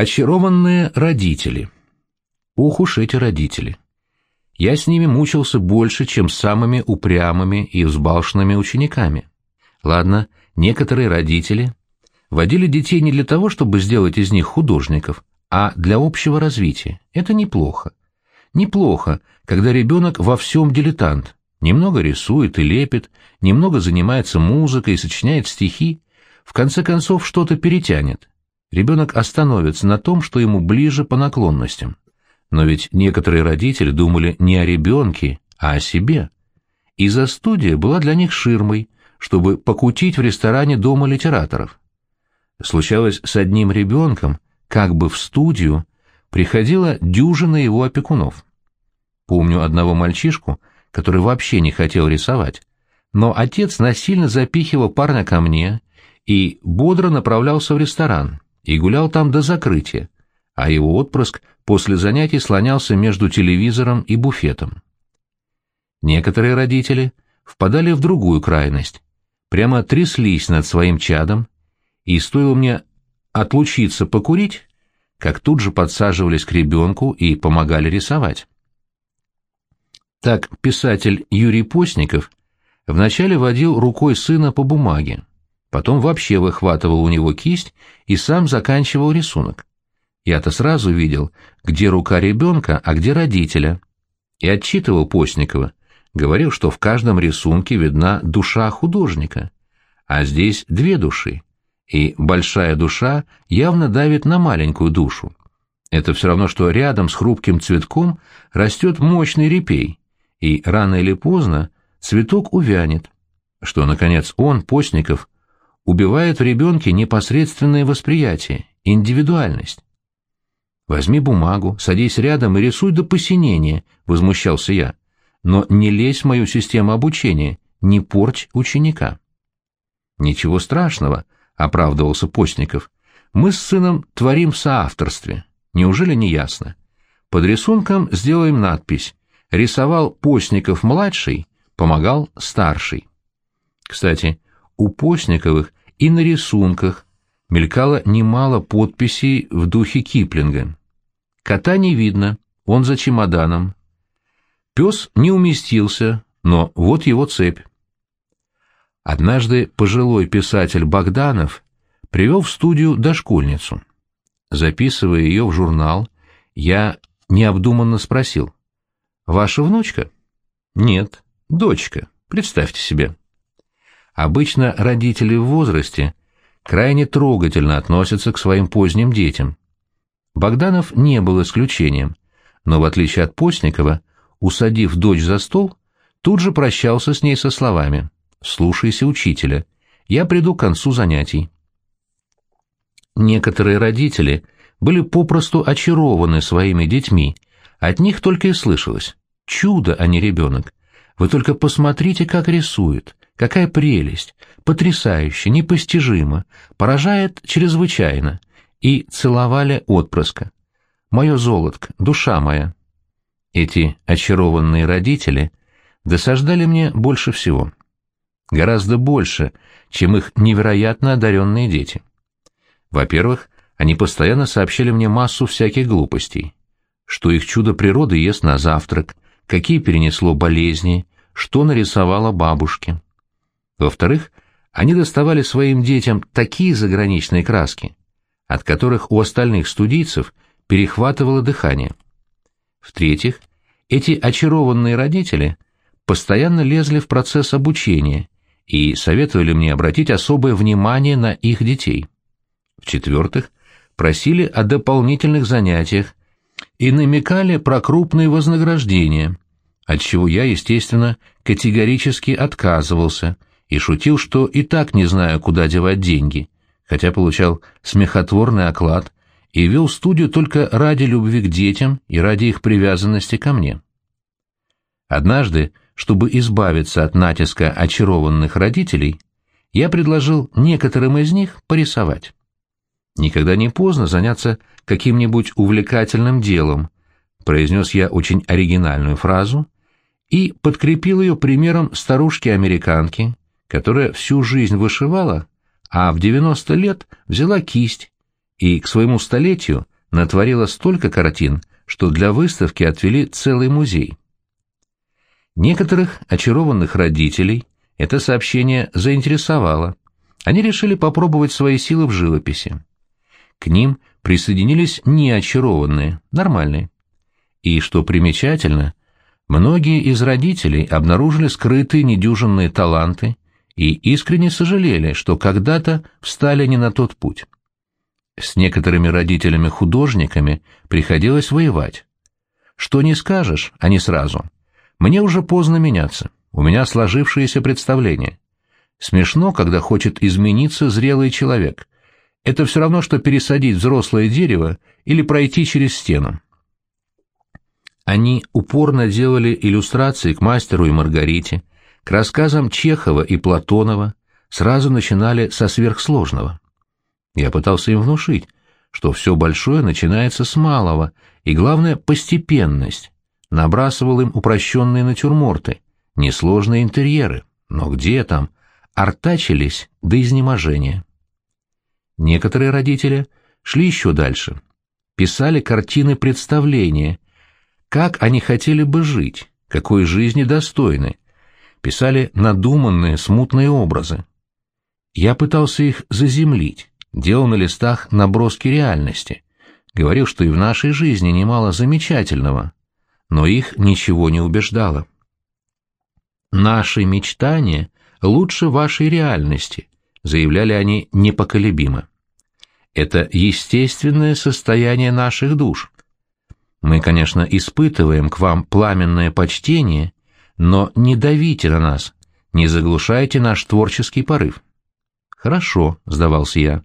Очарованные родители. Ох уж эти родители. Я с ними мучился больше, чем с самыми упрямыми и взбалшенными учениками. Ладно, некоторые родители водили детей не для того, чтобы сделать из них художников, а для общего развития. Это неплохо. Неплохо, когда ребенок во всем дилетант, немного рисует и лепит, немного занимается музыкой и сочиняет стихи, в конце концов что-то перетянет. Ребенок остановится на том, что ему ближе по наклонностям. Но ведь некоторые родители думали не о ребенке, а о себе. И за студия была для них ширмой, чтобы покутить в ресторане Дома литераторов. Случалось с одним ребенком, как бы в студию, приходила дюжина его опекунов. Помню одного мальчишку, который вообще не хотел рисовать, но отец насильно запихивал парня ко мне и бодро направлялся в ресторан и гулял там до закрытия, а его отпрыск после занятий слонялся между телевизором и буфетом. Некоторые родители впадали в другую крайность, прямо тряслись над своим чадом, и стоило мне отлучиться покурить, как тут же подсаживались к ребенку и помогали рисовать. Так писатель Юрий Постников вначале водил рукой сына по бумаге, потом вообще выхватывал у него кисть и сам заканчивал рисунок. Я-то сразу видел, где рука ребенка, а где родителя. И отчитывал Постникова, говорил, что в каждом рисунке видна душа художника, а здесь две души, и большая душа явно давит на маленькую душу. Это все равно, что рядом с хрупким цветком растет мощный репей, и рано или поздно цветок увянет, что, наконец, он, Постников, убивает в ребенке непосредственное восприятие, индивидуальность. «Возьми бумагу, садись рядом и рисуй до посинения», — возмущался я. «Но не лезь в мою систему обучения, не порть ученика». «Ничего страшного», — оправдывался Постников. «Мы с сыном творим в соавторстве. Неужели не ясно? Под рисунком сделаем надпись. Рисовал Постников-младший, помогал старший». Кстати, у Постниковых и на рисунках мелькало немало подписей в духе Киплинга. Кота не видно, он за чемоданом. Пес не уместился, но вот его цепь. Однажды пожилой писатель Богданов привел в студию дошкольницу. Записывая ее в журнал, я необдуманно спросил. «Ваша внучка?» «Нет, дочка, представьте себе». Обычно родители в возрасте крайне трогательно относятся к своим поздним детям. Богданов не был исключением, но в отличие от Постникова, усадив дочь за стол, тут же прощался с ней со словами «Слушайся учителя, я приду к концу занятий». Некоторые родители были попросту очарованы своими детьми, от них только и слышалось «Чудо, а не ребенок! Вы только посмотрите, как рисует, какая прелесть, потрясающе, непостижимо, поражает чрезвычайно» и целовали отпрыска. «Мое золотко, душа моя». Эти очарованные родители досаждали мне больше всего. Гораздо больше, чем их невероятно одаренные дети. Во-первых, они постоянно сообщили мне массу всяких глупостей, что их чудо природы ест на завтрак, какие перенесло болезни, что нарисовала бабушке. Во-вторых, они доставали своим детям такие заграничные краски, от которых у остальных студийцев перехватывало дыхание. В-третьих, эти очарованные родители постоянно лезли в процесс обучения и советовали мне обратить особое внимание на их детей. В-четвертых, просили о дополнительных занятиях и намекали про крупные вознаграждения, от чего я, естественно, категорически отказывался и шутил, что и так не знаю, куда девать деньги – хотя получал смехотворный оклад и вел студию только ради любви к детям и ради их привязанности ко мне. Однажды, чтобы избавиться от натиска очарованных родителей, я предложил некоторым из них порисовать. «Никогда не поздно заняться каким-нибудь увлекательным делом», произнес я очень оригинальную фразу и подкрепил ее примером старушки-американки, которая всю жизнь вышивала, а в 90 лет взяла кисть и к своему столетию натворила столько картин, что для выставки отвели целый музей. Некоторых очарованных родителей это сообщение заинтересовало. Они решили попробовать свои силы в живописи. К ним присоединились неочарованные, нормальные. И, что примечательно, многие из родителей обнаружили скрытые недюжинные таланты и искренне сожалели, что когда-то встали не на тот путь. С некоторыми родителями-художниками приходилось воевать. Что не скажешь, а не сразу. Мне уже поздно меняться, у меня сложившееся представление. Смешно, когда хочет измениться зрелый человек. Это все равно, что пересадить взрослое дерево или пройти через стену. Они упорно делали иллюстрации к мастеру и Маргарите, к рассказам Чехова и Платонова, сразу начинали со сверхсложного. Я пытался им внушить, что все большое начинается с малого, и главное — постепенность. Набрасывал им упрощенные натюрморты, несложные интерьеры, но где там, артачились до изнеможения. Некоторые родители шли еще дальше, писали картины представления, как они хотели бы жить, какой жизни достойны, писали надуманные смутные образы. Я пытался их заземлить, делал на листах наброски реальности, говорил, что и в нашей жизни немало замечательного, но их ничего не убеждало. «Наши мечтания лучше вашей реальности», — заявляли они непоколебимо. «Это естественное состояние наших душ. Мы, конечно, испытываем к вам пламенное почтение, но не давите на нас, не заглушайте наш творческий порыв». «Хорошо», — сдавался я.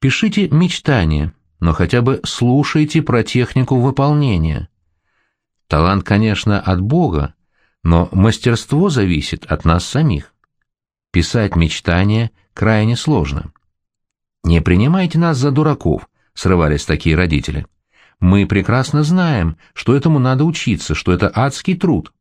«Пишите мечтания, но хотя бы слушайте про технику выполнения. Талант, конечно, от Бога, но мастерство зависит от нас самих. Писать мечтания крайне сложно. «Не принимайте нас за дураков», — срывались такие родители. «Мы прекрасно знаем, что этому надо учиться, что это адский труд.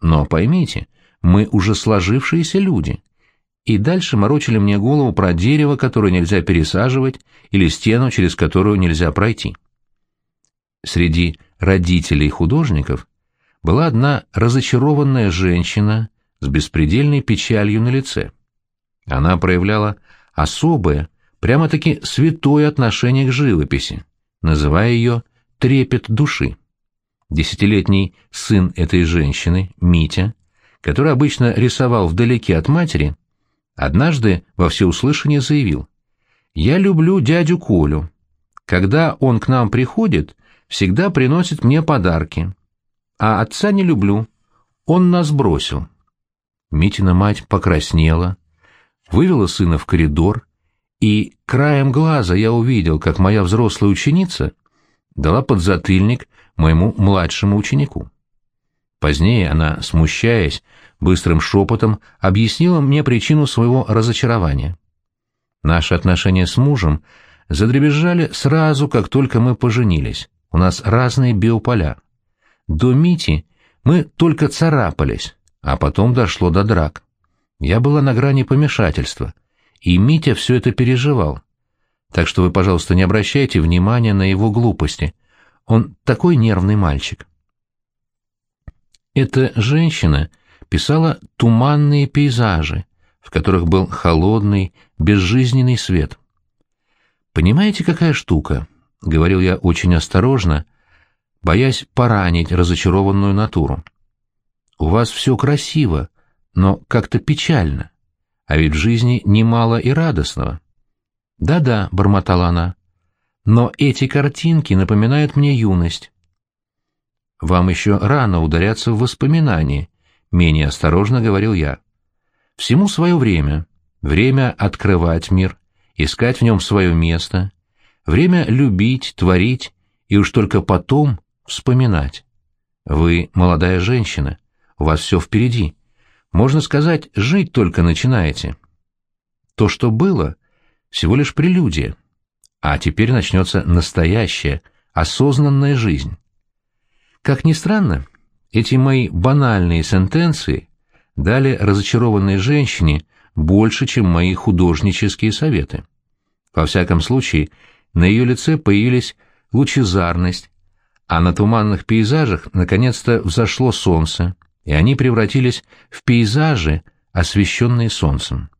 Но поймите, мы уже сложившиеся люди». И дальше морочили мне голову про дерево, которое нельзя пересаживать, или стену, через которую нельзя пройти. Среди родителей художников была одна разочарованная женщина с беспредельной печалью на лице. Она проявляла особое, прямо-таки святое отношение к живописи, называя ее «трепет души». Десятилетний сын этой женщины, Митя, который обычно рисовал вдалеке от матери, однажды во всеуслышание заявил «Я люблю дядю Колю. Когда он к нам приходит, всегда приносит мне подарки а отца не люблю. Он нас бросил. Митина мать покраснела, вывела сына в коридор, и краем глаза я увидел, как моя взрослая ученица дала подзатыльник моему младшему ученику. Позднее она, смущаясь, быстрым шепотом объяснила мне причину своего разочарования. Наши отношения с мужем задребезжали сразу, как только мы поженились. У нас разные биополя. До Мити мы только царапались, а потом дошло до драк. Я была на грани помешательства, и Митя все это переживал. Так что вы, пожалуйста, не обращайте внимания на его глупости. Он такой нервный мальчик. Эта женщина писала туманные пейзажи, в которых был холодный, безжизненный свет. «Понимаете, какая штука?» — говорил я очень осторожно — боясь поранить разочарованную натуру. «У вас все красиво, но как-то печально, а ведь в жизни немало и радостного». «Да-да», — бормотала она, — «но эти картинки напоминают мне юность». «Вам еще рано ударяться в воспоминания», — менее осторожно говорил я. «Всему свое время. Время открывать мир, искать в нем свое место, время любить, творить, и уж только потом вспоминать. Вы молодая женщина, у вас все впереди. Можно сказать, жить только начинаете. То, что было, всего лишь прелюдия. А теперь начнется настоящая, осознанная жизнь. Как ни странно, эти мои банальные сентенции дали разочарованной женщине больше, чем мои художнические советы. Во всяком случае, на ее лице появились лучезарность, а на туманных пейзажах наконец-то взошло солнце, и они превратились в пейзажи, освещенные солнцем.